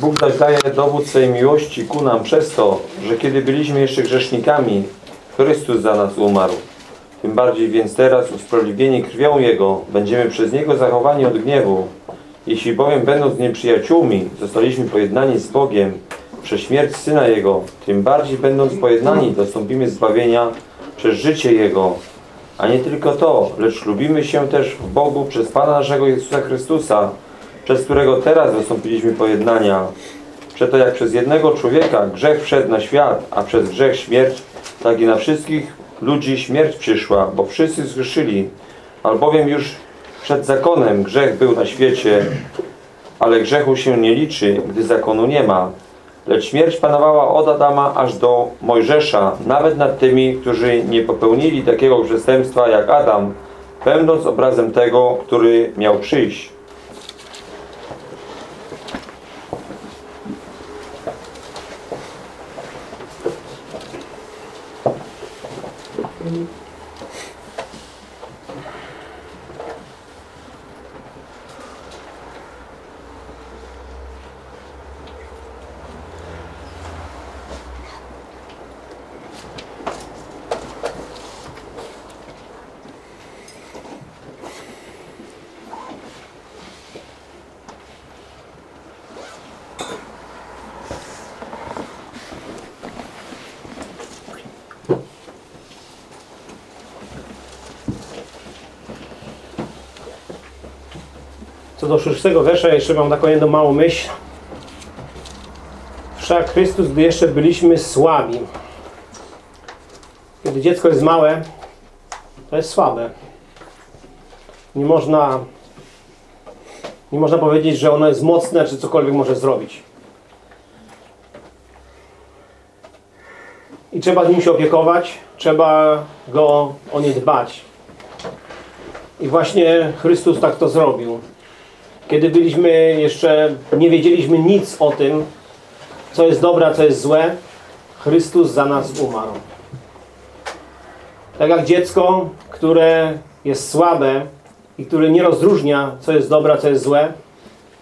Bóg zaś daje dowód swojej miłości ku nam przez to, że kiedy byliśmy jeszcze grzesznikami, Chrystus za nas umarł. Tym bardziej więc teraz, usprawiedliwieni krwią Jego, będziemy przez Niego zachowani od gniewu. Jeśli bowiem będąc nieprzyjaciółmi, zostaliśmy pojednani z Bogiem przez śmierć Syna Jego, tym bardziej będąc pojednani, dostąpimy zbawienia przez życie Jego. A nie tylko to, lecz lubimy się też w Bogu przez Pana naszego Jezusa Chrystusa, przez którego teraz dostąpiliśmy pojednania. Przeto jak przez jednego człowieka grzech wszedł na świat, a przez grzech śmierć, tak i na wszystkich ludzi śmierć przyszła, bo wszyscy zgrzeszyli. Albowiem już przed zakonem grzech był na świecie, ale grzechu się nie liczy, gdy zakonu nie ma. Lecz śmierć panowała od Adama aż do Mojżesza, nawet nad tymi, którzy nie popełnili takiego przestępstwa jak Adam, będąc obrazem tego, który miał przyjść. Do szóstego wiersza jeszcze mam taką jedną małą myśl. Wszak Chrystus, gdy jeszcze byliśmy słabi. Kiedy dziecko jest małe, to jest słabe. Nie można nie można powiedzieć, że ono jest mocne, czy cokolwiek może zrobić. I trzeba nim się opiekować, trzeba go o nie dbać. I właśnie Chrystus tak to zrobił. Kiedy byliśmy jeszcze, nie wiedzieliśmy nic o tym, co jest dobre, a co jest złe, Chrystus za nas umarł. Tak jak dziecko, które jest słabe i które nie rozróżnia, co jest dobre, a co jest złe,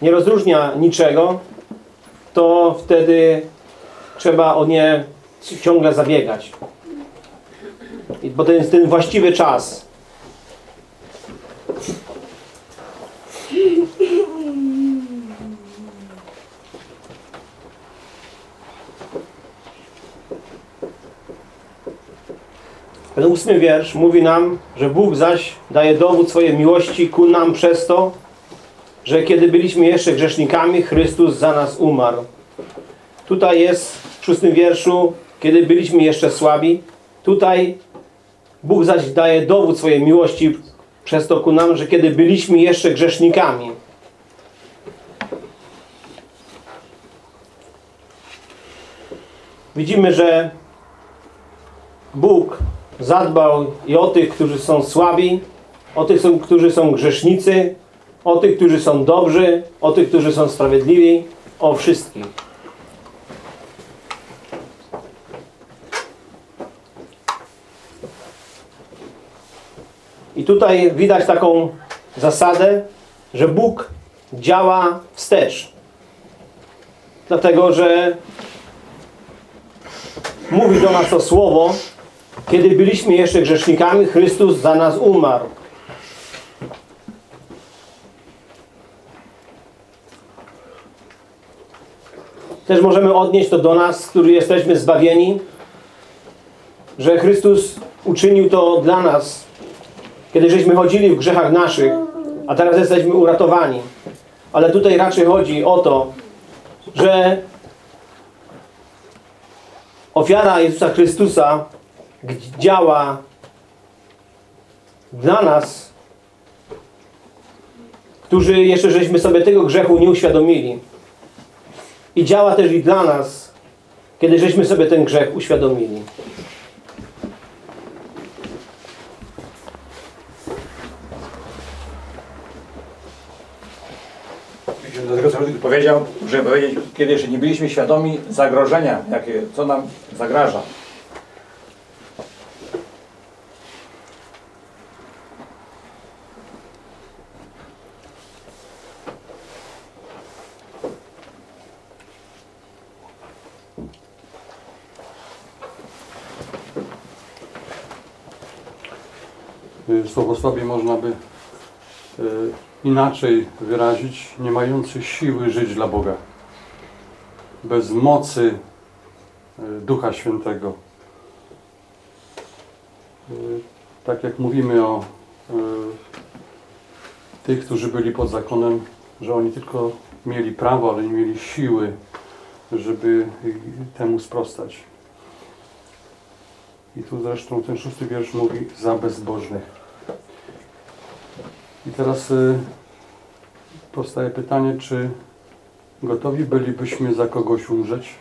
nie rozróżnia niczego, to wtedy trzeba o nie ciągle zabiegać. I- Bo to jest ten właściwy czas. Ten ósmy wiersz mówi nam, że Bóg zaś daje dowód swojej miłości ku nam przez to, że kiedy byliśmy jeszcze grzesznikami, Chrystus za nas umarł. Tutaj jest w szóstym wierszu, kiedy byliśmy jeszcze słabi. Tutaj Bóg zaś daje dowód swojej miłości przez to ku nam, że kiedy byliśmy jeszcze grzesznikami. Widzimy, że Bóg zadbał i o tych, którzy są słabi, o tych, którzy są grzesznicy, o tych, którzy są dobrzy, o tych, którzy są sprawiedliwi, o wszystkich. I tutaj widać taką zasadę, że Bóg działa wstecz. Dlatego, że mówi do nas to słowo, kiedy byliśmy jeszcze grzesznikami, Chrystus za nas umarł. Też możemy odnieść to do nas, którzy jesteśmy zbawieni, że Chrystus uczynił to dla nas, kiedy żeśmy chodzili w grzechach naszych, a teraz jesteśmy uratowani. Ale tutaj raczej chodzi o to, że ofiara Jezusa Chrystusa działa dla nas, którzy jeszcze żeśmy sobie tego grzechu nie uświadomili. I działa też i dla nas, kiedy żeśmy sobie ten grzech uświadomili. Do tego, co powiedział, żeby powiedzieć, kiedy jeszcze nie byliśmy świadomi zagrożenia, jakie, co nam zagraża. Y, słowosławie można by y, inaczej wyrazić, nie mający siły żyć dla Boga. Bez mocy y, Ducha Świętego. Y, Tak jak mówimy o tych, którzy byli pod zakonem, że oni tylko mieli prawo, ale nie mieli siły, żeby temu sprostać. I tu zresztą ten szósty wiersz mówi za bezbożnych. I teraz y, powstaje pytanie, czy gotowi bylibyśmy za kogoś umrzeć?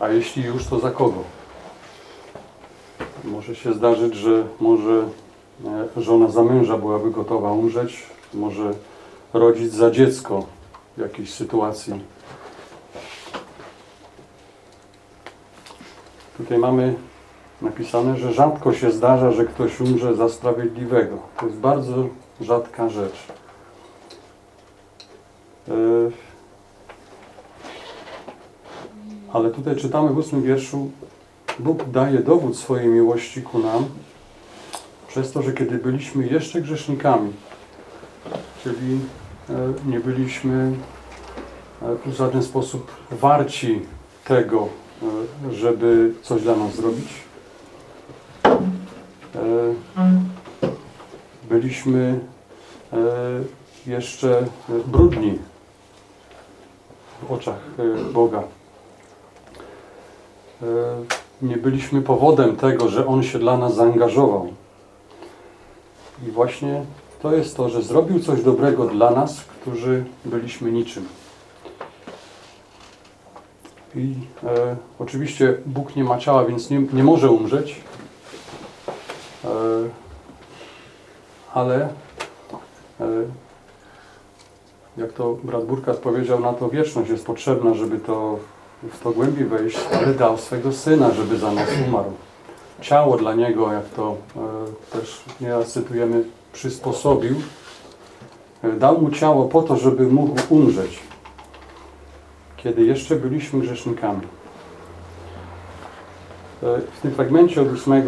A jeśli już, to za kogo? Może się zdarzyć, że może e, żona za męża byłaby gotowa umrzeć, może rodzic za dziecko w jakiejś sytuacji. Tutaj mamy napisane, że rzadko się zdarza, że ktoś umrze za sprawiedliwego. To jest bardzo rzadka rzecz. E, Ale tutaj czytamy w ósmym wierszu, Bóg daje dowód swojej miłości ku nam przez to, że kiedy byliśmy jeszcze grzesznikami, czyli e, nie byliśmy e, w żaden sposób warci tego, żeby coś dla nas zrobić. E, Byliśmy e, jeszcze brudni w oczach e, Boga. Nie byliśmy powodem tego, że On się dla nas zaangażował. I właśnie to jest to, że zrobił coś dobrego dla nas, którzy byliśmy niczym. I e, oczywiście Bóg nie ma ciała, więc nie, nie może umrzeć. E, ale e, jak to brat Burkat powiedział, na to wieczność jest potrzebna, żeby to w to głębiej wejść, ale dał swego Syna, żeby za nas umarł. Ciało dla Niego, jak to e, też nieraz cytujemy, przysposobił. Dał Mu ciało po to, żeby mógł umrzeć, kiedy jeszcze byliśmy grzesznikami. W tym fragmencie od 8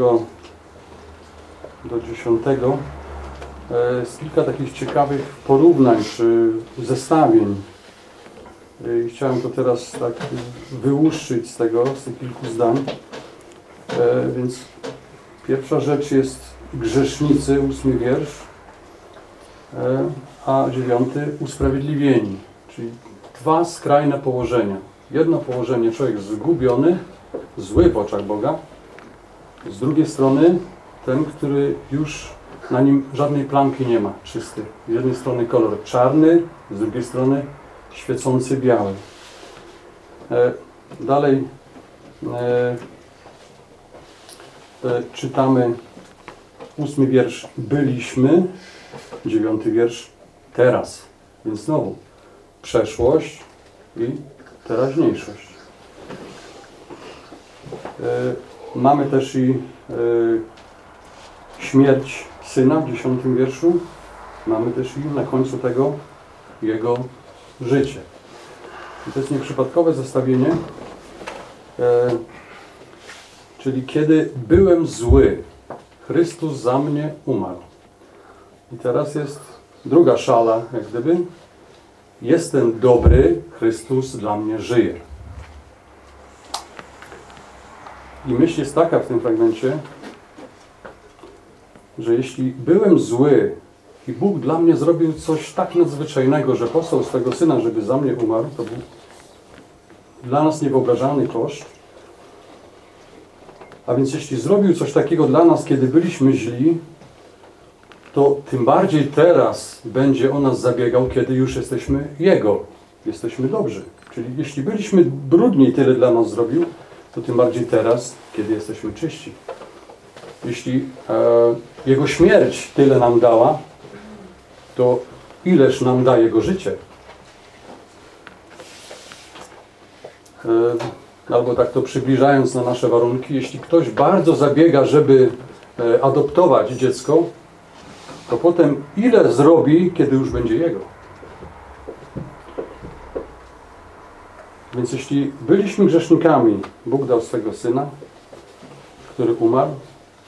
do 10 e, jest kilka takich ciekawych porównań czy zestawień. E, I chciałem to teraz tak wyłuszczyć z tego, z tych kilku zdań. E, Więc pierwsza rzecz jest grzesznicy, ósmy wiersz, a dziewiąty usprawiedliwieni. Czyli dwa skrajne położenia. Jedno położenie człowiek zgubiony, zły w oczach Boga, z drugiej strony ten, który już na nim żadnej plamki nie ma, czysty. Z jednej strony kolor czarny, z drugiej strony świecący biały. E, dalej e, e, czytamy ósmy wiersz byliśmy, dziewiąty wiersz teraz. Więc znowu przeszłość i teraźniejszość. E, mamy też i e, śmierć syna w dziesiątym wierszu. Mamy też i na końcu tego jego życie. I to jest nieprzypadkowe zestawienie. E, czyli kiedy byłem zły, Chrystus za mnie umarł. I teraz jest druga szala, jak gdyby. Jestem dobry, Chrystus dla mnie żyje. I myśl jest taka w tym fragmencie, że jeśli byłem zły i Bóg dla mnie zrobił coś tak nadzwyczajnego, że posłał swego Syna, żeby za mnie umarł, to był dla nas niewyobrażalny koszt. A więc jeśli zrobił coś takiego dla nas, kiedy byliśmy źli, to tym bardziej teraz będzie o nas zabiegał, kiedy już jesteśmy Jego. Jesteśmy dobrzy. Czyli jeśli byliśmy brudni i tyle dla nas zrobił, to tym bardziej teraz, kiedy jesteśmy czyści. Jeśli e, Jego śmierć tyle nam dała, to ileż nam da Jego życie? E, albo tak to przybliżając na nasze warunki, jeśli ktoś bardzo zabiega, żeby e, adoptować dziecko, to potem ile zrobi, kiedy już będzie jego? Więc jeśli byliśmy grzesznikami, Bóg dał swego Syna, który umarł,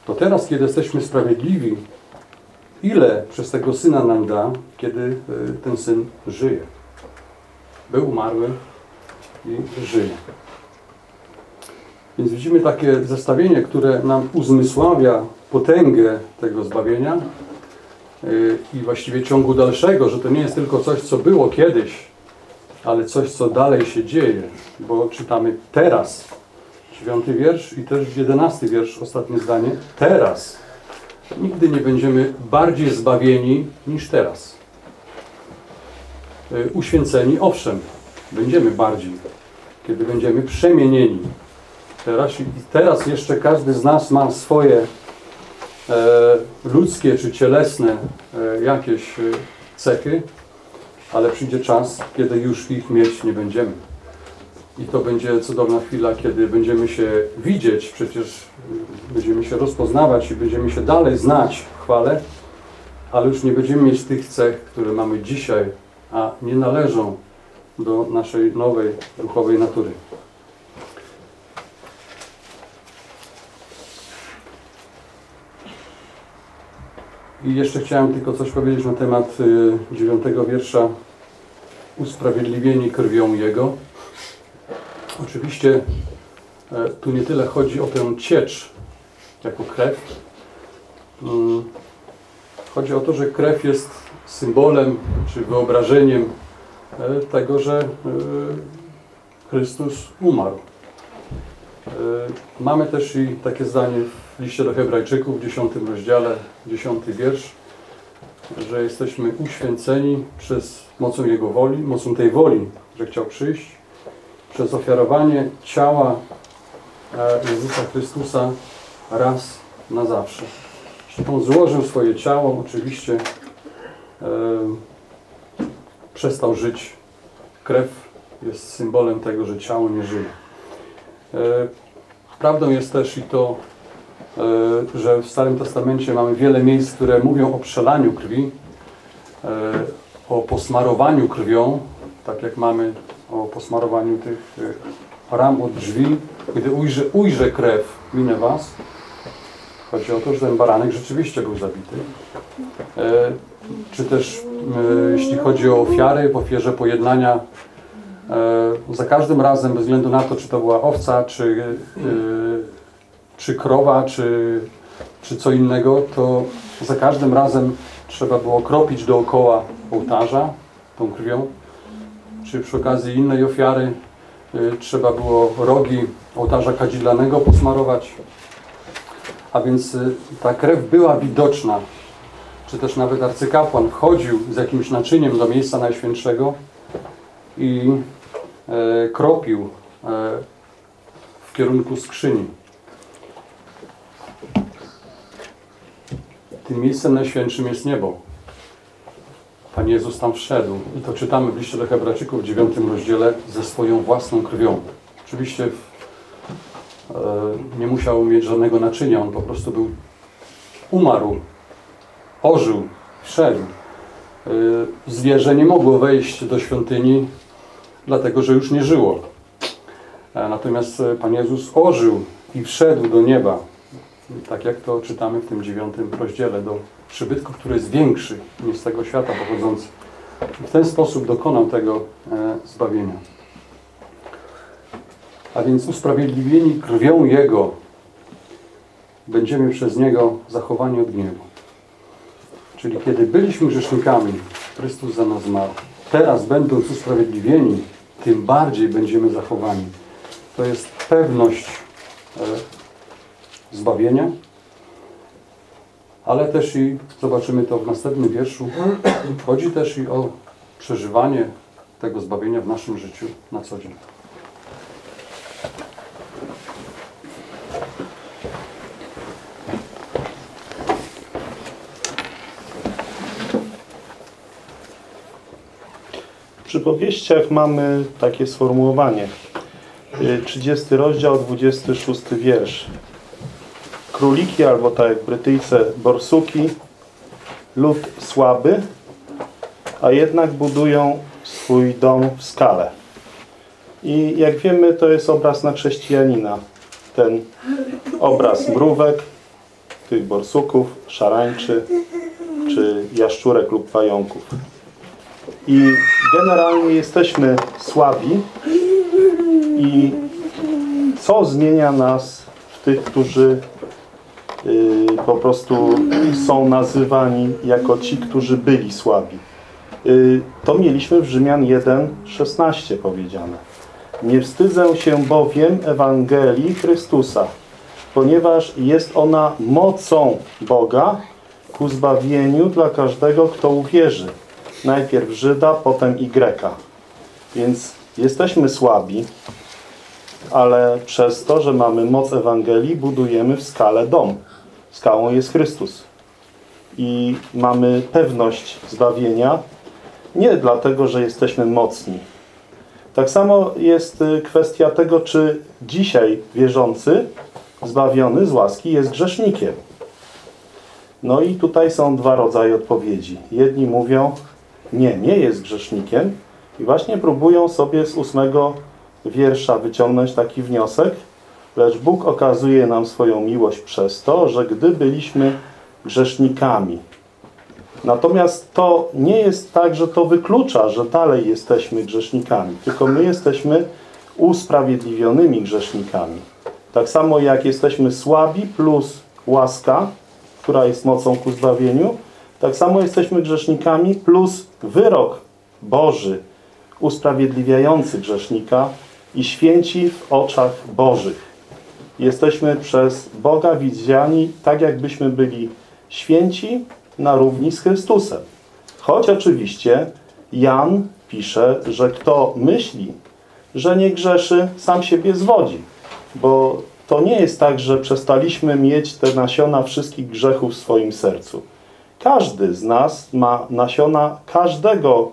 to teraz, kiedy jesteśmy sprawiedliwi, ile przez tego Syna nam da, kiedy y, ten Syn żyje. Był umarły i żyje. Więc widzimy takie zestawienie, które nam uzmysławia potęgę tego zbawienia y, i właściwie ciągu dalszego, że to nie jest tylko coś, co było kiedyś, ale coś, co dalej się dzieje, bo czytamy teraz, dziewiąty wiersz i też jedenasty wiersz, ostatnie zdanie, teraz. Nigdy nie będziemy bardziej zbawieni niż teraz. Y, Uświęceni, owszem, będziemy bardziej, kiedy będziemy przemienieni. Teraz, teraz jeszcze każdy z nas ma swoje e, ludzkie czy cielesne e, jakieś e, cechy, ale przyjdzie czas, kiedy już ich mieć nie będziemy. I to będzie cudowna chwila, kiedy będziemy się widzieć, przecież y, będziemy się rozpoznawać i będziemy się dalej znać w chwale, ale już nie będziemy mieć tych cech, które mamy dzisiaj, a nie należą do naszej nowej duchowej natury. I jeszcze chciałem tylko coś powiedzieć na temat y, dziewiątego wiersza Usprawiedliwieni krwią Jego. Oczywiście e, tu nie tyle chodzi o tę ciecz jako krew. Mm, Chodzi o to, że krew jest symbolem czy wyobrażeniem e, tego, że e, Chrystus umarł. Mamy też i takie zdanie w liście do Hebrajczyków w 10 rozdziale, 10 wiersz, że jesteśmy uświęceni przez mocą Jego woli, mocą tej woli, że chciał przyjść, przez ofiarowanie ciała e, Jezusa Chrystusa raz na zawsze. On złożył swoje ciało, oczywiście e, przestał żyć. Krew jest symbolem tego, że ciało nie żyje. E, prawdą jest też i to, e, że w Starym Testamencie mamy wiele miejsc, które mówią o przelaniu krwi, e, o posmarowaniu krwią, tak jak mamy o posmarowaniu tych e, ram od drzwi. Gdy ujrzę, ujrzę krew, minę was. Chodzi o to, że ten baranek rzeczywiście był zabity. E, Czy też e, jeśli chodzi o ofiary, w ofierze pojednania, e, za każdym razem, bez względu na to, czy to była owca, czy, e, czy krowa, czy, czy co innego, to za każdym razem trzeba było kropić dookoła ołtarza tą krwią. Czy przy okazji innej ofiary y, trzeba było rogi ołtarza kadzilanego posmarować. A więc y, ta krew była widoczna. Czy też nawet arcykapłan wchodził z jakimś naczyniem do miejsca najświętszego i e, kropił e, w kierunku skrzyni. Tym miejscem najświętszym jest niebo. Pan Jezus tam wszedł. I to czytamy w liście do Hebrajczyków w 9 rozdziale ze swoją własną krwią. Oczywiście e, nie musiał mieć żadnego naczynia, on po prostu był umarł, ożył, wszedł. E, zwierzę nie mogło wejść do świątyni, dlatego że już nie żyło. E, natomiast Pan Jezus ożył i wszedł do nieba. Tak jak to czytamy w tym dziewiątym rozdziale, do przybytku, który jest większy niż z tego świata pochodzący. W ten sposób dokonał tego e, zbawienia. A więc usprawiedliwieni krwią Jego będziemy przez Niego zachowani od gniewu. Czyli kiedy byliśmy grzesznikami, Chrystus za nas zmarł. Teraz będąc usprawiedliwieni, tym bardziej będziemy zachowani. To jest pewność e, zbawienia, ale też i, zobaczymy to w następnym wierszu, chodzi też i o przeżywanie tego zbawienia w naszym życiu na co dzień. W przypowieściach mamy takie sformułowanie. Y, 30 rozdział, 26 wiersz. Króliki, albo tak jak Brytyjce, borsuki, lud słaby, a jednak budują swój dom w skale. I jak wiemy, to jest obraz na chrześcijanina. ten obraz mrówek, tych borsuków, szarańczy czy jaszczurek lub pająków. I generalnie jesteśmy słabi i co zmienia nas w tych, którzy po prostu są nazywani jako ci, którzy byli słabi. Y, To mieliśmy w Rzymian 1,16 powiedziane. Nie wstydzę się bowiem Ewangelii Chrystusa, ponieważ jest ona mocą Boga ku zbawieniu dla każdego, kto uwierzy. Najpierw Żyda, potem i Greka. Więc jesteśmy słabi, ale przez to, że mamy moc Ewangelii, budujemy w skale dom. Skałą jest Chrystus. I mamy pewność zbawienia nie dlatego, że jesteśmy mocni. Tak samo jest y, kwestia tego, czy dzisiaj wierzący, zbawiony z łaski jest grzesznikiem. No i tutaj są dwa rodzaje odpowiedzi. Jedni mówią, nie, nie jest grzesznikiem i właśnie próbują sobie z ósmego wiersza wyciągnąć taki wniosek, lecz Bóg okazuje nam swoją miłość przez to, że gdy byliśmy grzesznikami, Natomiast to nie jest tak, że to wyklucza, że dalej jesteśmy grzesznikami, tylko my jesteśmy usprawiedliwionymi grzesznikami. Tak samo jak jesteśmy słabi plus łaska, która jest mocą ku zbawieniu, tak samo jesteśmy grzesznikami plus wyrok Boży usprawiedliwiający grzesznika i święci w oczach Bożych. Jesteśmy przez Boga widziani tak, jakbyśmy byli święci na równi z Chrystusem. Choć oczywiście Jan pisze, że kto myśli, że nie grzeszy, sam siebie zwodzi. Bo to nie jest tak, że przestaliśmy mieć te nasiona wszystkich grzechów w swoim sercu. Każdy z nas ma nasiona każdego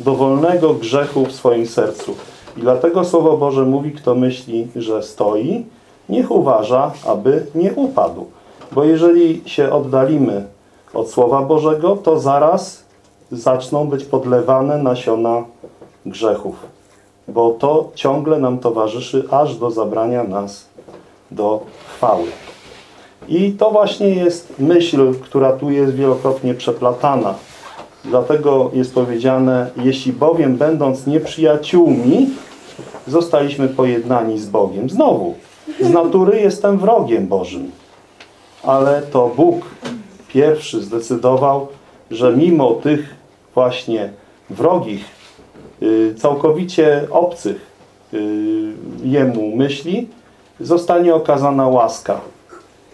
dowolnego grzechu w swoim sercu. I dlatego Słowo Boże mówi, kto myśli, że stoi, niech uważa, aby nie upadł. Bo jeżeli się oddalimy od Słowa Bożego, to zaraz zaczną być podlewane nasiona grzechów. Bo to ciągle nam towarzyszy aż do zabrania nas do chwały. I to właśnie jest myśl, która tu jest wielokrotnie przeplatana. Dlatego jest powiedziane, jeśli bowiem będąc nieprzyjaciółmi, zostaliśmy pojednani z Bogiem. Znowu, z natury jestem wrogiem Bożym. Ale to Bóg pierwszy zdecydował, że mimo tych właśnie wrogich, y, całkowicie obcych y, Jemu myśli, zostanie okazana łaska.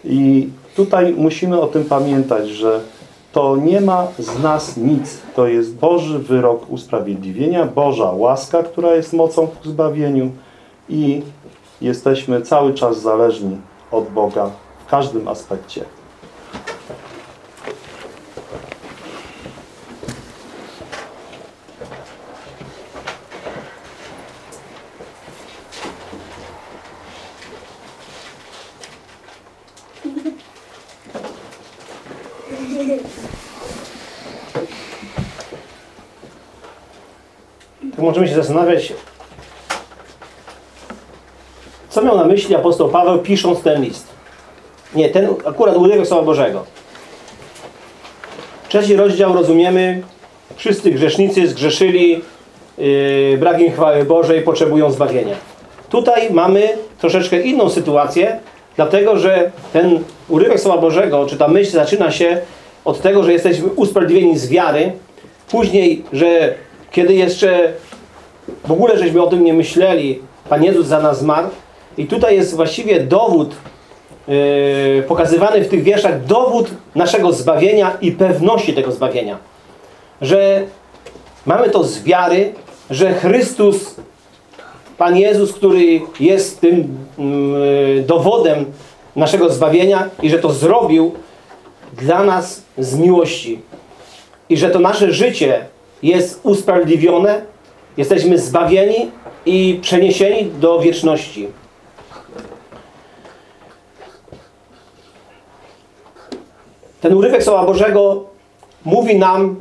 I tutaj musimy o tym pamiętać, że to nie ma z nas nic. To jest Boży wyrok usprawiedliwienia, Boża łaska, która jest mocą ku zbawieniu i jesteśmy cały czas zależni od Boga w każdym aspekcie. Możemy się zastanawiać, co miał na myśli apostoł Paweł pisząc ten list. Nie, ten akurat urywek Słowa Bożego. Trzeci rozdział rozumiemy, wszyscy grzesznicy zgrzeszyli, yy, chwały Bożej, potrzebują zbawienia. Tutaj mamy troszeczkę inną sytuację, dlatego że ten urywek Słowa Bożego, czy ta myśl zaczyna się od tego, że jesteśmy usprawiedliwieni z wiary, później, że kiedy jeszcze w ogóle żeśmy o tym nie myśleli, Pan Jezus za nas zmarł i tutaj jest właściwie dowód yy, pokazywany w tych wierszach, dowód naszego zbawienia i pewności tego zbawienia. Że mamy to z wiary, że Chrystus, Pan Jezus, który jest tym yy, dowodem naszego zbawienia i że to zrobił dla nas z miłości. I że to nasze życie jest usprawiedliwione, jesteśmy zbawieni i przeniesieni do wieczności. Ten urywek Słowa Bożego mówi nam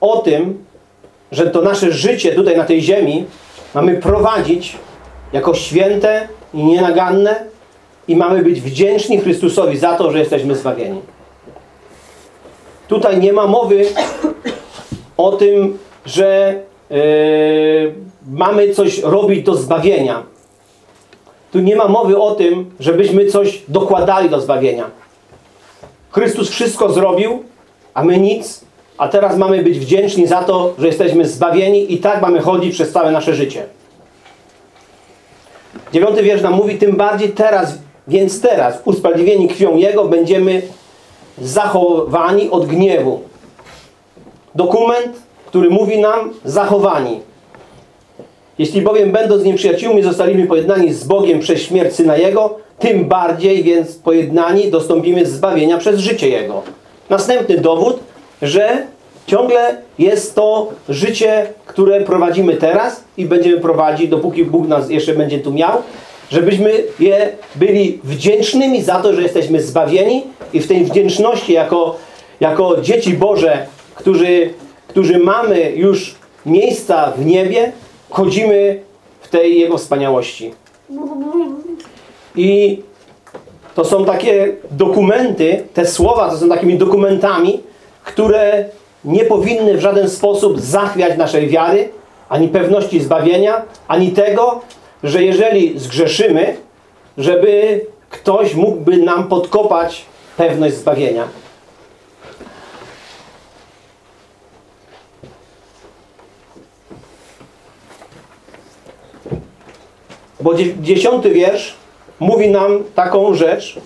o tym, że to nasze życie tutaj na tej ziemi mamy prowadzić jako święte i nienaganne i mamy być wdzięczni Chrystusowi za to, że jesteśmy zbawieni. Tutaj nie ma mowy o tym, że yy, mamy coś robić do zbawienia. Tu nie ma mowy o tym, żebyśmy coś dokładali do zbawienia. Chrystus wszystko zrobił, a my nic, a teraz mamy być wdzięczni za to, że jesteśmy zbawieni i tak mamy chodzić przez całe nasze życie. Dziewiąty wiersz nam mówi, tym bardziej teraz, więc teraz, usprawiedliwieni krwią Jego, będziemy zachowani od gniewu. Dokument, który mówi nam zachowani. Jeśli bowiem będąc nieprzyjaciółmi zostaliśmy pojednani z Bogiem przez śmierć Syna Jego, tym bardziej więc pojednani dostąpimy zbawienia przez życie Jego. Następny dowód, że ciągle jest to życie, które prowadzimy teraz i będziemy prowadzić, dopóki Bóg nas jeszcze będzie tu miał, żebyśmy je byli wdzięcznymi za to, że jesteśmy zbawieni i w tej wdzięczności jako, jako dzieci Boże, którzy, którzy mamy już miejsca w niebie, chodzimy w tej Jego wspaniałości. I to są takie dokumenty, te słowa to są takimi dokumentami, które nie powinny w żaden sposób zachwiać naszej wiary, ani pewności zbawienia, ani tego, że jeżeli zgrzeszymy, żeby ktoś mógłby nam podkopać pewność zbawienia. Bo dzie- dziesiąty wiersz mówi nam taką rzecz,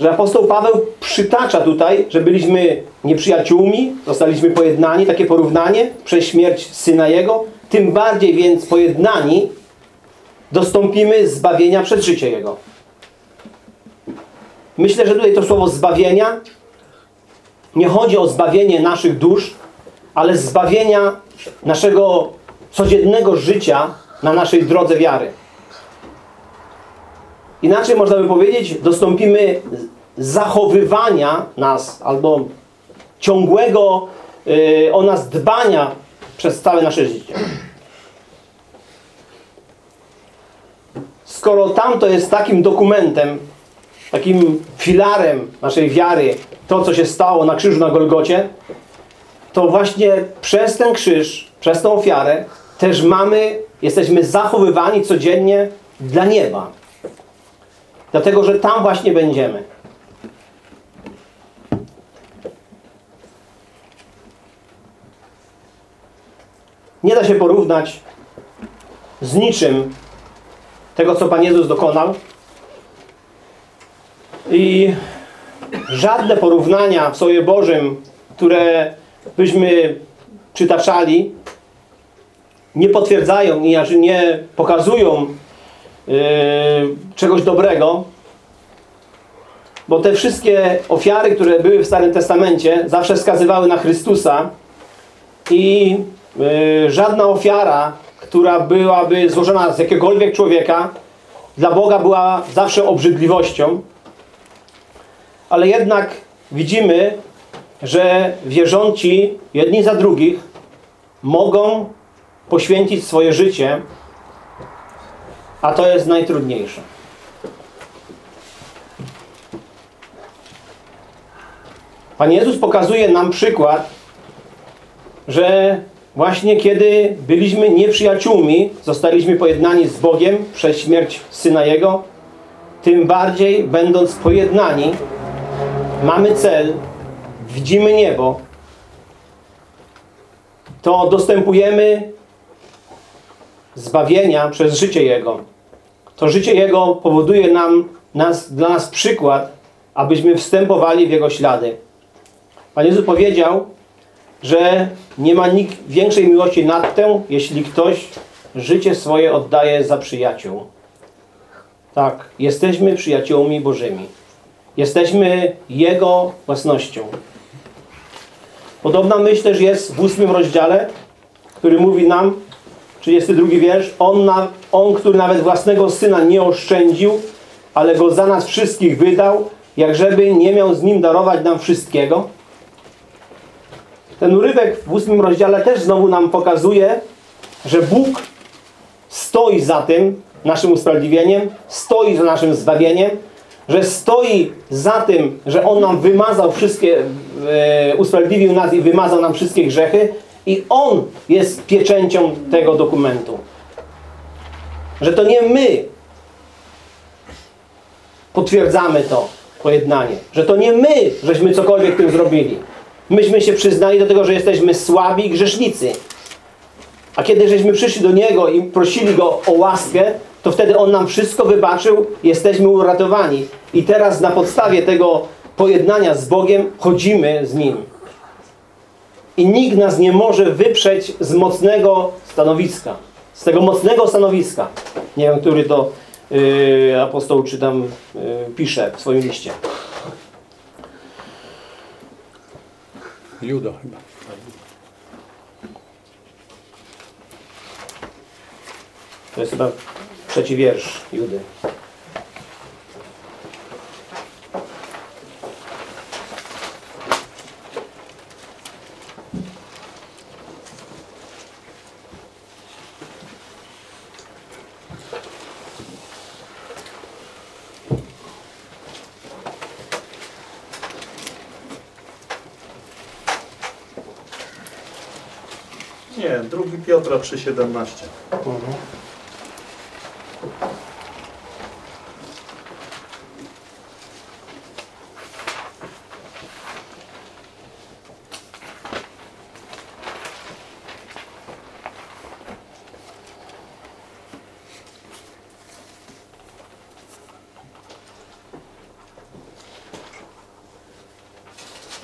że apostoł Paweł przytacza tutaj, że byliśmy nieprzyjaciółmi, zostaliśmy pojednani, takie porównanie, przez śmierć Syna Jego, tym bardziej więc pojednani dostąpimy zbawienia przez życie Jego. Myślę, że tutaj to słowo zbawienia nie chodzi o zbawienie naszych dusz, ale zbawienia naszego codziennego życia na naszej drodze wiary. Inaczej można by powiedzieć, dostąpimy zachowywania nas albo ciągłego y, o nas dbania przez całe nasze życie. Skoro tamto jest takim dokumentem, takim filarem naszej wiary, to co się stało na krzyżu na Golgocie, to właśnie przez ten krzyż, przez tą ofiarę też mamy, jesteśmy zachowywani codziennie dla nieba. Dlatego, że tam właśnie będziemy. Nie da się porównać z niczym tego, co Pan Jezus dokonał. I żadne porównania w Słowie Bożym, które byśmy przytaczali, nie potwierdzają nie pokazują yy, czegoś dobrego, bo te wszystkie ofiary, które były w Starym Testamencie, zawsze wskazywały na Chrystusa i yy, żadna ofiara, która byłaby złożona z jakiegokolwiek człowieka, dla Boga była zawsze obrzydliwością. Ale jednak widzimy, że wierząci jedni za drugich mogą poświęcić swoje życie, a to jest najtrudniejsze. Pan Jezus pokazuje nam przykład, że właśnie kiedy byliśmy nieprzyjaciółmi, zostaliśmy pojednani z Bogiem przez śmierć Syna Jego, tym bardziej będąc pojednani, mamy cel, widzimy niebo, to dostępujemy zbawienia przez życie Jego. To życie Jego powoduje nam, nas, dla nas przykład, abyśmy wstępowali w Jego ślady. Pan Jezus powiedział, że nie ma nikt większej miłości nad tę, jeśli ktoś życie swoje oddaje za przyjaciół. Tak, jesteśmy przyjaciółmi Bożymi. Jesteśmy Jego własnością. Podobna myśl też jest w ósmym rozdziale, który mówi nam, 32 wiersz, on, na, on, który nawet własnego Syna nie oszczędził, ale Go za nas wszystkich wydał, jakżeby nie miał z Nim darować nam wszystkiego. Ten urywek w ósmym rozdziale też znowu nam pokazuje, że Bóg stoi za tym, naszym usprawiedliwieniem, stoi za naszym zbawieniem, że stoi za tym, że On nam wymazał wszystkie, e, usprawiedliwił nas i wymazał nam wszystkie grzechy i On jest pieczęcią tego dokumentu. Że to nie my potwierdzamy to pojednanie. Że to nie my, żeśmy cokolwiek tym zrobili. Myśmy się przyznali do tego, że jesteśmy słabi i grzesznicy. A kiedy żeśmy przyszli do Niego i prosili Go o łaskę, to wtedy On nam wszystko wybaczył, jesteśmy uratowani. I teraz na podstawie tego pojednania z Bogiem chodzimy z Nim. I nikt nas nie może wyprzeć z mocnego stanowiska. Z tego mocnego stanowiska. Nie wiem, który to yy, apostoł czy tam yy, pisze w swoim liście. Juda chyba. To jest chyba trzeci wiersz Judy. Nie, drugi Piotra 3,17.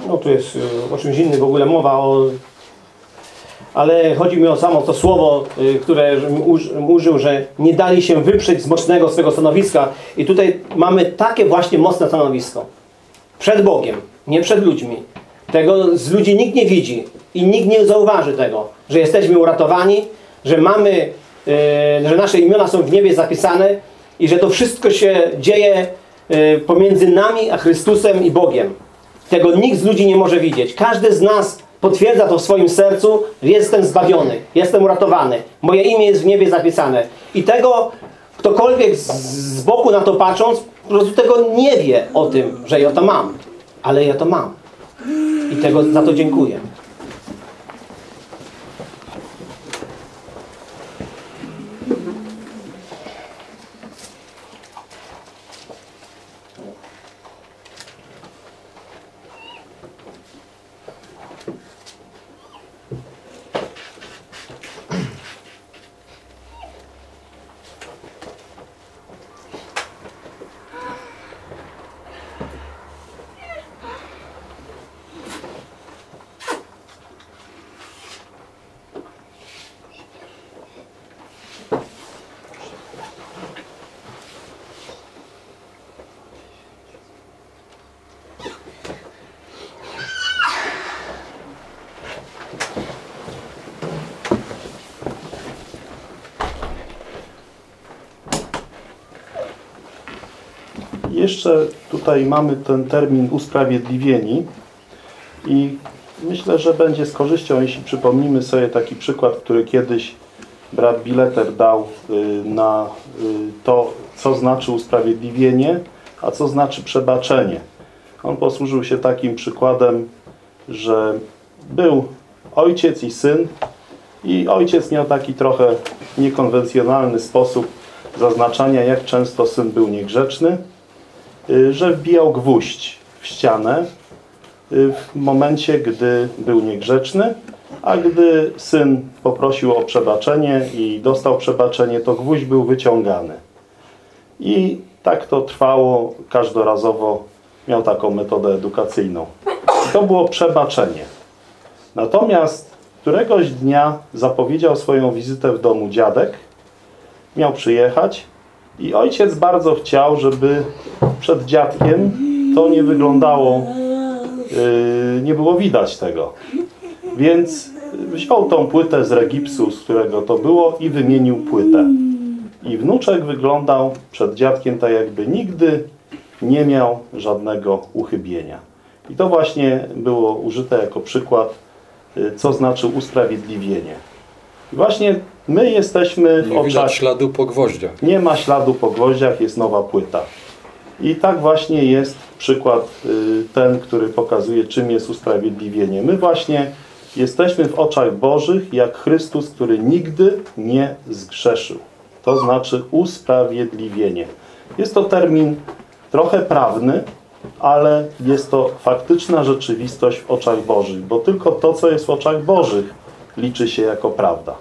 No tu jest y, o czymś innym w ogóle mowa o... Ale chodzi mi o samo to słowo, y, które użył, że nie dali się wyprzeć z mocnego swego stanowiska. I tutaj mamy takie właśnie mocne stanowisko. Przed Bogiem, nie przed ludźmi. Tego z ludzi nikt nie widzi i nikt nie zauważy tego, że jesteśmy uratowani, że mamy, y, że nasze imiona są w niebie zapisane i że to wszystko się dzieje y, pomiędzy nami a Chrystusem i Bogiem. Tego nikt z ludzi nie może widzieć. Każdy z nas potwierdza to w swoim sercu, jestem zbawiony, jestem uratowany. Moje imię jest w niebie zapisane. I tego ktokolwiek z, z boku na to patrząc, po prostu tego nie wie o tym, że ja to mam. Ale ja to mam. I tego za to dziękuję. Jeszcze tutaj mamy ten termin usprawiedliwieni i myślę, że będzie z korzyścią, jeśli przypomnimy sobie taki przykład, który kiedyś brat Bileter dał y, na y, to, co znaczy usprawiedliwienie, a co znaczy przebaczenie. On posłużył się takim przykładem, że był ojciec i syn i ojciec miał taki trochę niekonwencjonalny sposób zaznaczania, jak często syn był niegrzeczny, że wbijał gwóźdź w ścianę y, w momencie, gdy był niegrzeczny, a gdy syn poprosił o przebaczenie i dostał przebaczenie, to gwóźdź był wyciągany. I tak to trwało każdorazowo, miał taką metodę edukacyjną. I to było przebaczenie. Natomiast któregoś dnia zapowiedział swoją wizytę w domu dziadek, miał przyjechać i ojciec bardzo chciał, żeby przed dziadkiem to nie wyglądało, yy, nie było widać tego. Więc wziął tą płytę z regipsu, z którego to było i wymienił płytę. I wnuczek wyglądał przed dziadkiem tak jakby nigdy nie miał żadnego uchybienia. I to właśnie było użyte jako przykład, y, co znaczy usprawiedliwienie. Właśnie my jesteśmy w Nie oczach widać śladu po gwoździach. nie ma śladu po gwoździach, jest nowa płyta. I tak właśnie jest przykład y, ten, który pokazuje, czym jest usprawiedliwienie. My właśnie jesteśmy w oczach Bożych jak Chrystus, który nigdy nie zgrzeszył. To znaczy usprawiedliwienie. Jest to termin trochę prawny, ale jest to faktyczna rzeczywistość w oczach Bożych, bo tylko to, co jest w oczach Bożych, liczy się jako prawda.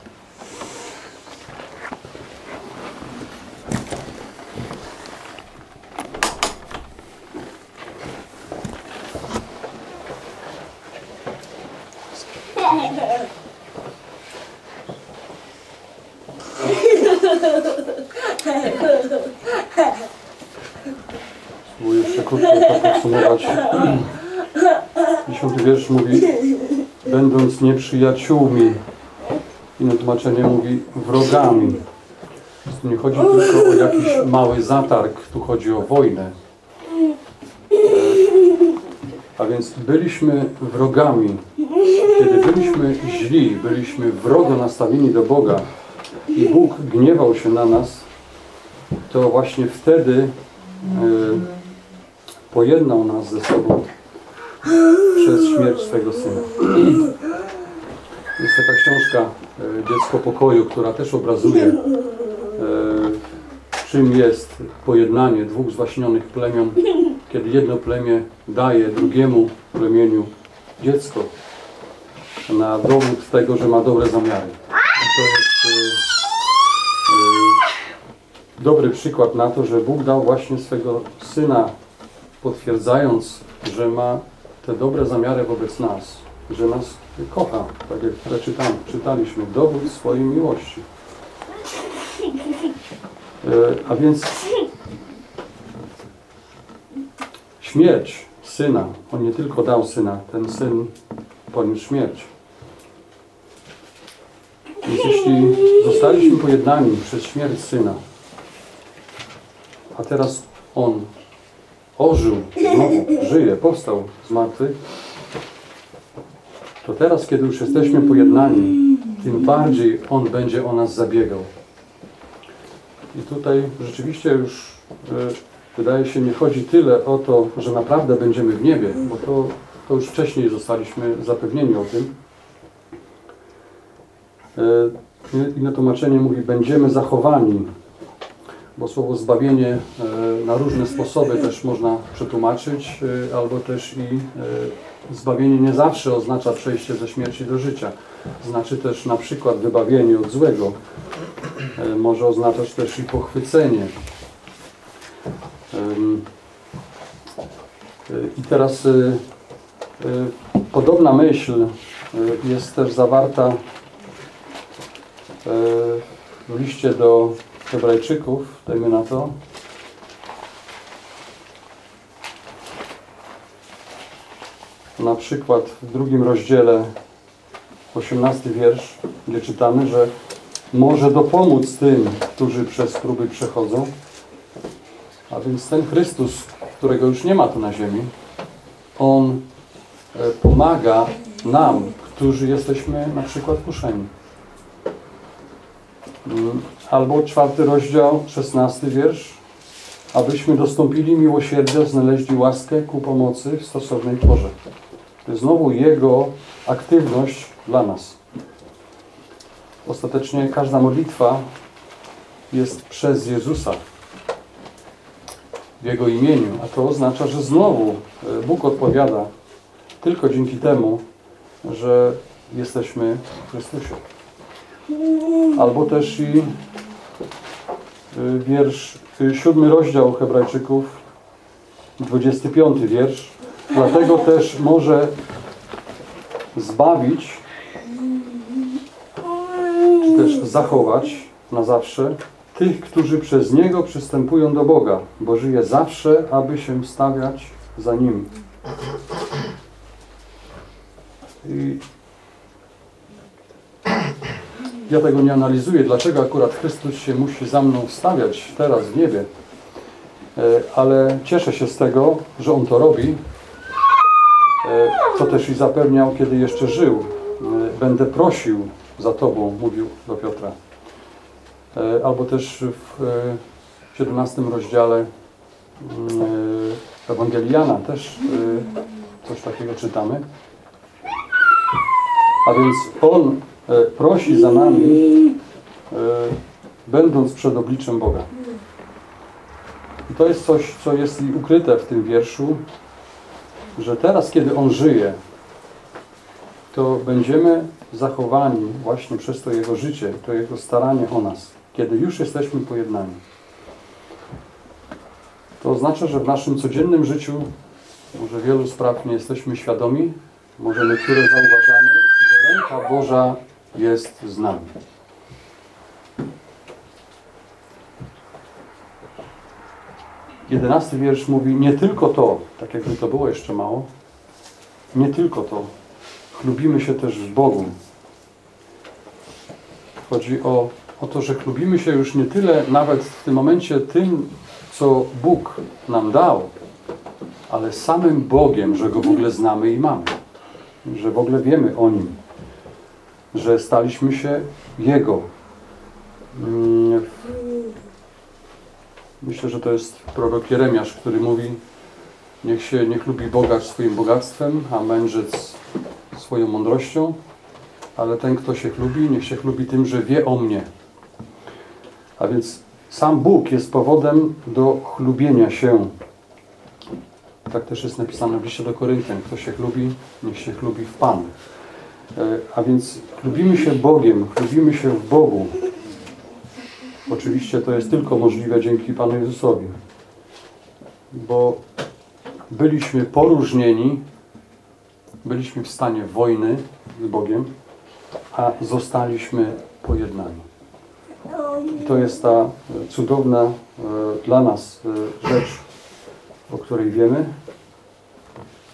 Spróbuję jeszcze krótko to podsumować. Dziesiąty wiersz mówi będąc nieprzyjaciółmi. Inne tłumaczenie mówi wrogami. Tu nie chodzi tylko o jakiś mały zatarg, tu chodzi o wojnę. A więc byliśmy wrogami. Kiedy byliśmy źli, byliśmy wrogo nastawieni do Boga i Bóg gniewał się na nas, to właśnie wtedy e, pojednał nas ze sobą przez śmierć swego Syna. Jest taka książka e, Dziecko Pokoju, która też obrazuje e, czym jest pojednanie dwóch zwaśnionych plemion, kiedy jedno plemię daje drugiemu plemieniu dziecko na dowód tego, że ma dobre zamiary. I to jest e, dobry przykład na to, że Bóg dał właśnie swego Syna, potwierdzając, że ma te dobre zamiary wobec nas, że nas kocha, tak jak tutaj czytam, czytaliśmy, dowód swojej miłości. E, A więc śmierć Syna, On nie tylko dał Syna, ten Syn poniósł śmierć. Więc jeśli zostaliśmy pojednani przez śmierć Syna, a teraz On ożył, znowu żyje, powstał z martwych, to teraz, kiedy już jesteśmy pojednani, tym bardziej On będzie o nas zabiegał. I tutaj rzeczywiście już e, wydaje się nie chodzi tyle o to, że naprawdę będziemy w niebie, bo to, to już wcześniej zostaliśmy zapewnieni o tym. Inne tłumaczenie mówi, będziemy zachowani, bo słowo zbawienie e, na różne sposoby też można przetłumaczyć, e, albo też i e, zbawienie nie zawsze oznacza przejście ze śmierci do życia. Znaczy też na przykład wybawienie od złego. Może oznaczać też i pochwycenie. I teraz podobna myśl jest też zawarta w liście do Hebrajczyków, dajmy na to. Na przykład w drugim rozdziale, 18 wiersz, gdzie czytamy, że może dopomóc tym, którzy przez próby przechodzą. A więc ten Chrystus, którego już nie ma tu na ziemi, On e, pomaga nam, którzy jesteśmy na przykład kuszeni. Albo czwarty rozdział, szesnasty wiersz. Abyśmy dostąpili miłosierdzia, znaleźli łaskę ku pomocy w stosownej porze. To jest znowu Jego aktywność dla nas. Ostatecznie każda modlitwa jest przez Jezusa w Jego imieniu, a to oznacza, że znowu e, Bóg odpowiada tylko dzięki temu, że jesteśmy w Chrystusie. Albo też i wiersz, y, siódmy rozdział Hebrajczyków, 25 wiersz. Dlatego też może zbawić, czy też zachować na zawsze tych, którzy przez Niego przystępują do Boga, bo żyje zawsze, aby się stawiać za Nim. I ja tego nie analizuję, dlaczego akurat Chrystus się musi za mną wstawiać teraz w niebie, E, ale cieszę się z tego, że On to robi, E, co też i zapewniał, kiedy jeszcze żył. E, Będę prosił za Tobą, mówił do Piotra. Albo też w e, 17 rozdziale mm, Ewangelii Jana też coś takiego czytamy. A więc On prosi za nami, e, będąc przed obliczem Boga. I to jest coś, co jest ukryte w tym wierszu, że teraz, kiedy On żyje, to będziemy zachowani właśnie przez to Jego życie, to Jego staranie o nas, kiedy już jesteśmy pojednani. To oznacza, że w naszym codziennym życiu może wielu spraw nie jesteśmy świadomi, może niektóre zauważamy, że ręka Boża jest z nami. Jedenasty wiersz mówi nie tylko to, tak jakby to było jeszcze mało, nie tylko to, chlubimy się też w Bogu. Chodzi o, o to, że chlubimy się już nie tyle nawet w tym momencie tym, co Bóg nam dał, ale samym Bogiem, że Go w ogóle znamy i mamy. Że w ogóle wiemy o Nim. Że staliśmy się Jego. Mm, Myślę, że to jest prorok Jeremiasz, który mówi niech się nie chlubi bogacz swoim bogactwem, a mędrzec swoją mądrością, ale ten, kto się chlubi, niech się chlubi tym, że wie o mnie. A więc sam Bóg jest powodem do chlubienia się. Tak też jest napisane w liście do Koryntian. Kto się chlubi, niech się chlubi w Panu. E, A więc chlubimy się Bogiem, chlubimy się w Bogu. Oczywiście to jest tylko możliwe dzięki Panu Jezusowi. Bo byliśmy poróżnieni, byliśmy w stanie wojny z Bogiem, a zostaliśmy pojednani. I to jest ta e, cudowna e, dla nas rzecz, o której wiemy,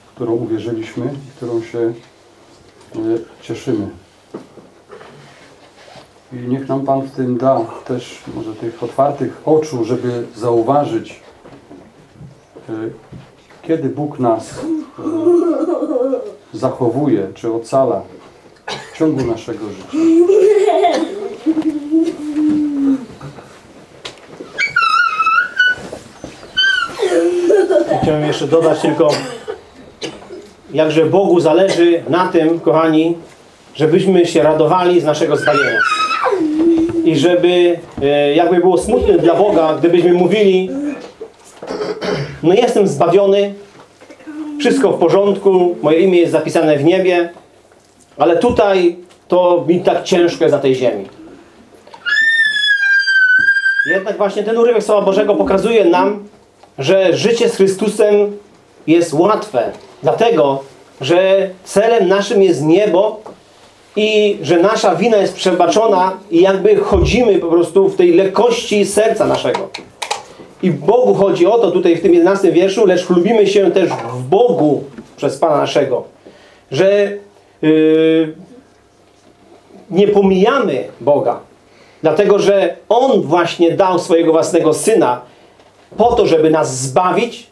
w którą uwierzyliśmy i którą się cieszymy. I niech nam Pan w tym da też może tych otwartych oczu, żeby zauważyć, e, kiedy Bóg nas e, zachowuje czy ocala w ciągu naszego życia. Chciałem jeszcze dodać tylko, jakże Bogu zależy na tym, kochani, żebyśmy się radowali z naszego zbawienia. I żeby, e, jakby było smutne dla Boga, gdybyśmy mówili, no jestem zbawiony, wszystko w porządku, moje imię jest zapisane w niebie, ale tutaj to mi tak ciężko jest na tej ziemi. Jednak właśnie ten urywek Słowa Bożego pokazuje nam, że życie z Chrystusem jest łatwe. Dlatego, że celem naszym jest niebo i że nasza wina jest przebaczona i jakby chodzimy po prostu w tej lekkości serca naszego. I Bogu chodzi o to tutaj w tym 11 wierszu, lecz chlubimy się też w Bogu przez Pana naszego. Że yy, nie pomijamy Boga. Dlatego, że On właśnie dał swojego własnego Syna po to, żeby nas zbawić,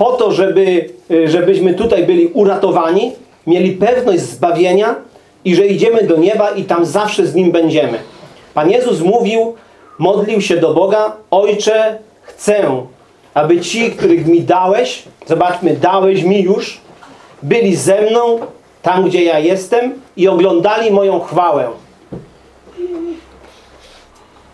po to, żeby, y, żebyśmy tutaj byli uratowani, mieli pewność zbawienia i że idziemy do nieba i tam zawsze z Nim będziemy. Pan Jezus mówił, modlił się do Boga, Ojcze, chcę, aby ci, których mi dałeś, zobaczmy, dałeś mi już, byli ze mną, tam gdzie ja jestem i oglądali moją chwałę.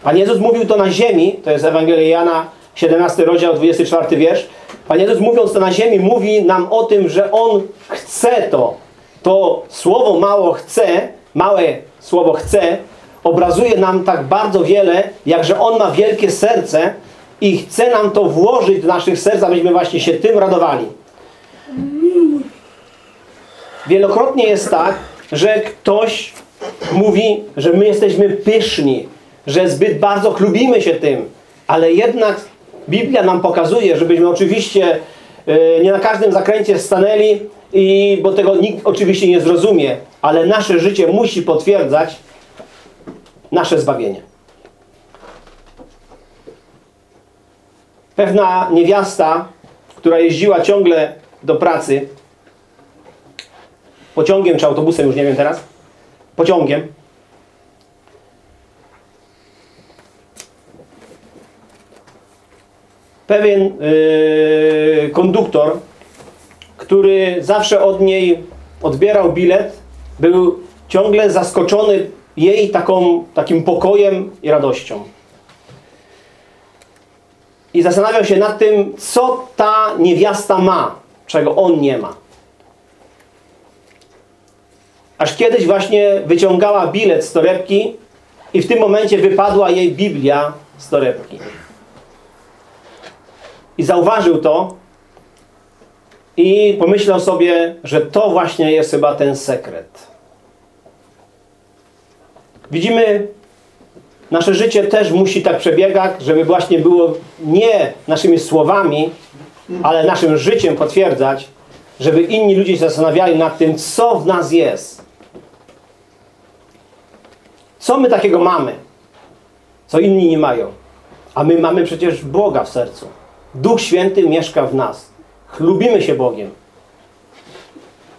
Pan Jezus mówił to na ziemi, to jest Ewangelia Jana, 17 rozdział, 24 wiersz. Pan Jezus mówiąc to na ziemi, mówi nam o tym, że On chce to. To słowo mało chce, małe słowo chce, obrazuje nam tak bardzo wiele, jakże On ma wielkie serce i chce nam to włożyć do naszych serc, abyśmy właśnie się tym radowali. Wielokrotnie jest tak, że ktoś mówi, że my jesteśmy pyszni, że zbyt bardzo chlubimy się tym, ale jednak Biblia nam pokazuje, żebyśmy oczywiście e, nie na każdym zakręcie stanęli, i, bo tego nikt oczywiście nie zrozumie, ale nasze życie musi potwierdzać nasze zbawienie. Pewna niewiasta, która jeździła ciągle do pracy, pociągiem czy autobusem, już nie wiem teraz, pociągiem, pewien yy, konduktor, który zawsze od niej odbierał bilet, był ciągle zaskoczony jej taką, takim pokojem i radością. I zastanawiał się nad tym, co ta niewiasta ma, czego on nie ma. Aż kiedyś właśnie wyciągała bilet z torebki i w tym momencie wypadła jej Biblia z torebki. I zauważył to i pomyślał sobie, że to właśnie jest chyba ten sekret. Widzimy, nasze życie też musi tak przebiegać, żeby właśnie było nie naszymi słowami, ale naszym życiem potwierdzać, żeby inni ludzie się zastanawiali nad tym, co w nas jest. Co my takiego mamy, co inni nie mają. A my mamy przecież Boga w sercu. Duch Święty mieszka w nas. Chlubimy się Bogiem.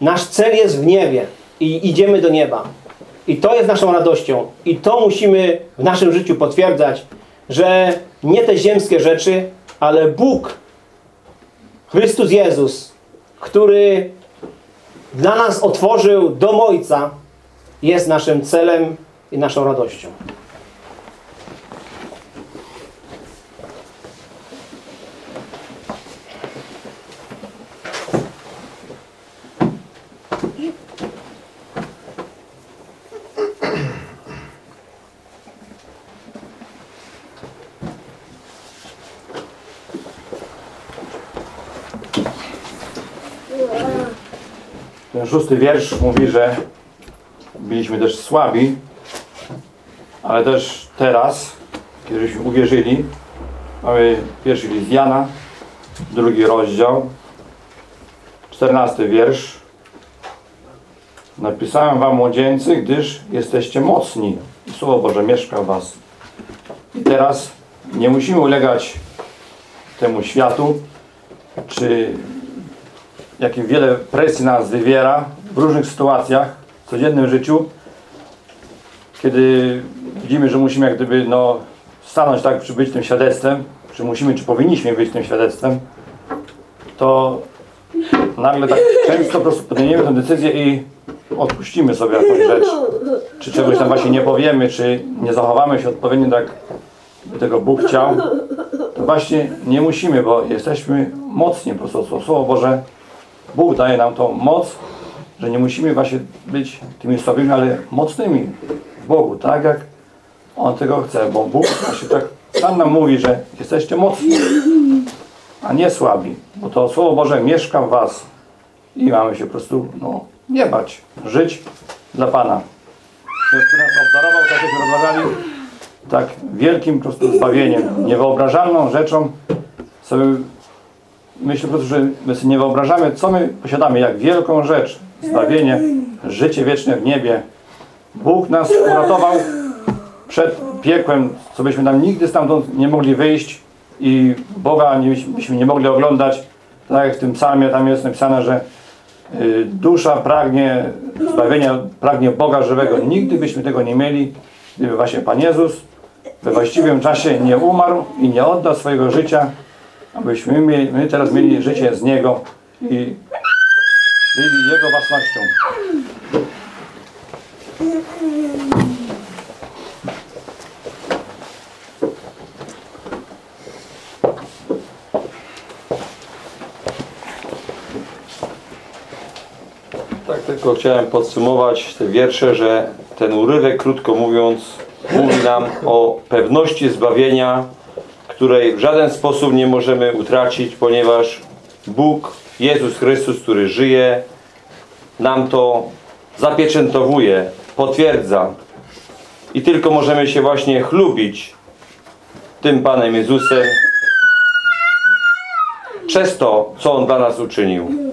Nasz cel jest w niebie i idziemy do nieba. I to jest naszą radością. I to musimy w naszym życiu potwierdzać, że nie te ziemskie rzeczy, ale Bóg, Chrystus Jezus, który dla nas otworzył dom Ojca, jest naszym celem i naszą radością. Szósty wiersz mówi, że byliśmy też słabi, ale też teraz, kiedyśmy uwierzyli, mamy pierwszy list Jana, drugi rozdział, czternasty wiersz. Napisałem wam młodzieńcy, gdyż jesteście mocni i Słowo Boże mieszka w was. I teraz nie musimy ulegać temu światu, czy jakie wiele presji nas wywiera w różnych sytuacjach, w codziennym życiu, kiedy widzimy, że musimy jak gdyby no, stanąć tak, czy być tym świadectwem, czy musimy, czy powinniśmy być tym świadectwem, to nagle tak często po prostu podejmiemy tę decyzję i odpuścimy sobie jakąś rzecz, czy czegoś tam właśnie nie powiemy, czy nie zachowamy się odpowiednio tak, by tego Bóg chciał, to właśnie nie musimy, bo jesteśmy mocni po prostu. Słowo Boże Bóg daje nam tą moc, że nie musimy właśnie być tymi słabymi, ale mocnymi w Bogu, tak jak On tego chce, bo Bóg właśnie tak sam nam mówi, że jesteście mocni, a nie słabi, bo to Słowo Boże mieszka w Was i mamy się po prostu no, nie bać, żyć dla Pana, który nas obdarował, tak jak rozmawiali, tak wielkim po prostu zbawieniem, niewyobrażalną rzeczą, sobie myślę po prostu, że my sobie nie wyobrażamy, co my posiadamy, jak wielką rzecz, zbawienie, życie wieczne w niebie. Bóg nas uratował przed piekłem, co byśmy tam nigdy stamtąd nie mogli wyjść i Boga nie, byśmy nie mogli oglądać. Tak jak w tym psalmie tam jest napisane, że y, dusza pragnie zbawienia, pragnie Boga żywego. Nigdy byśmy tego nie mieli, gdyby właśnie Pan Jezus we właściwym czasie nie umarł i nie oddał swojego życia abyśmy my, my teraz mieli życie z Niego i byli Jego własnością. Tak tylko chciałem podsumować te wiersze, że ten urywek, krótko mówiąc, mówi nam o pewności zbawienia, której w żaden sposób nie możemy utracić, ponieważ Bóg, Jezus Chrystus, który żyje, nam to zapieczętowuje, potwierdza. I tylko możemy się właśnie chlubić tym Panem Jezusem przez to, co On dla nas uczynił.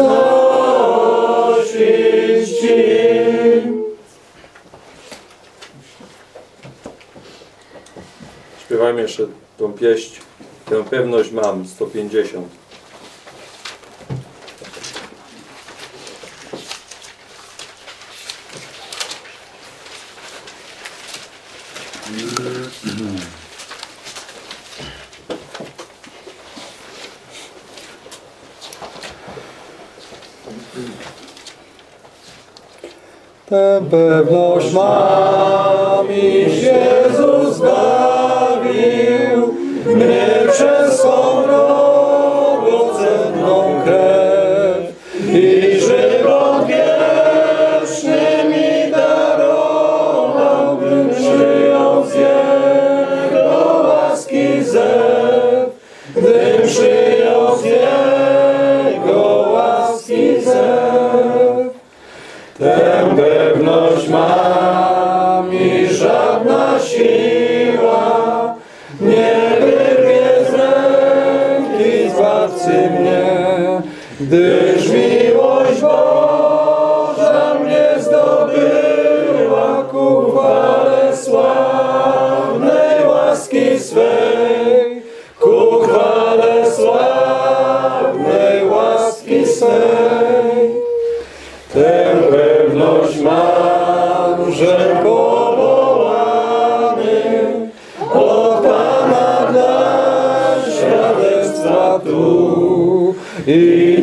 znosić Śpiewajmy jeszcze tą pieść. Tę pewność mam, 150. pewność ma. 주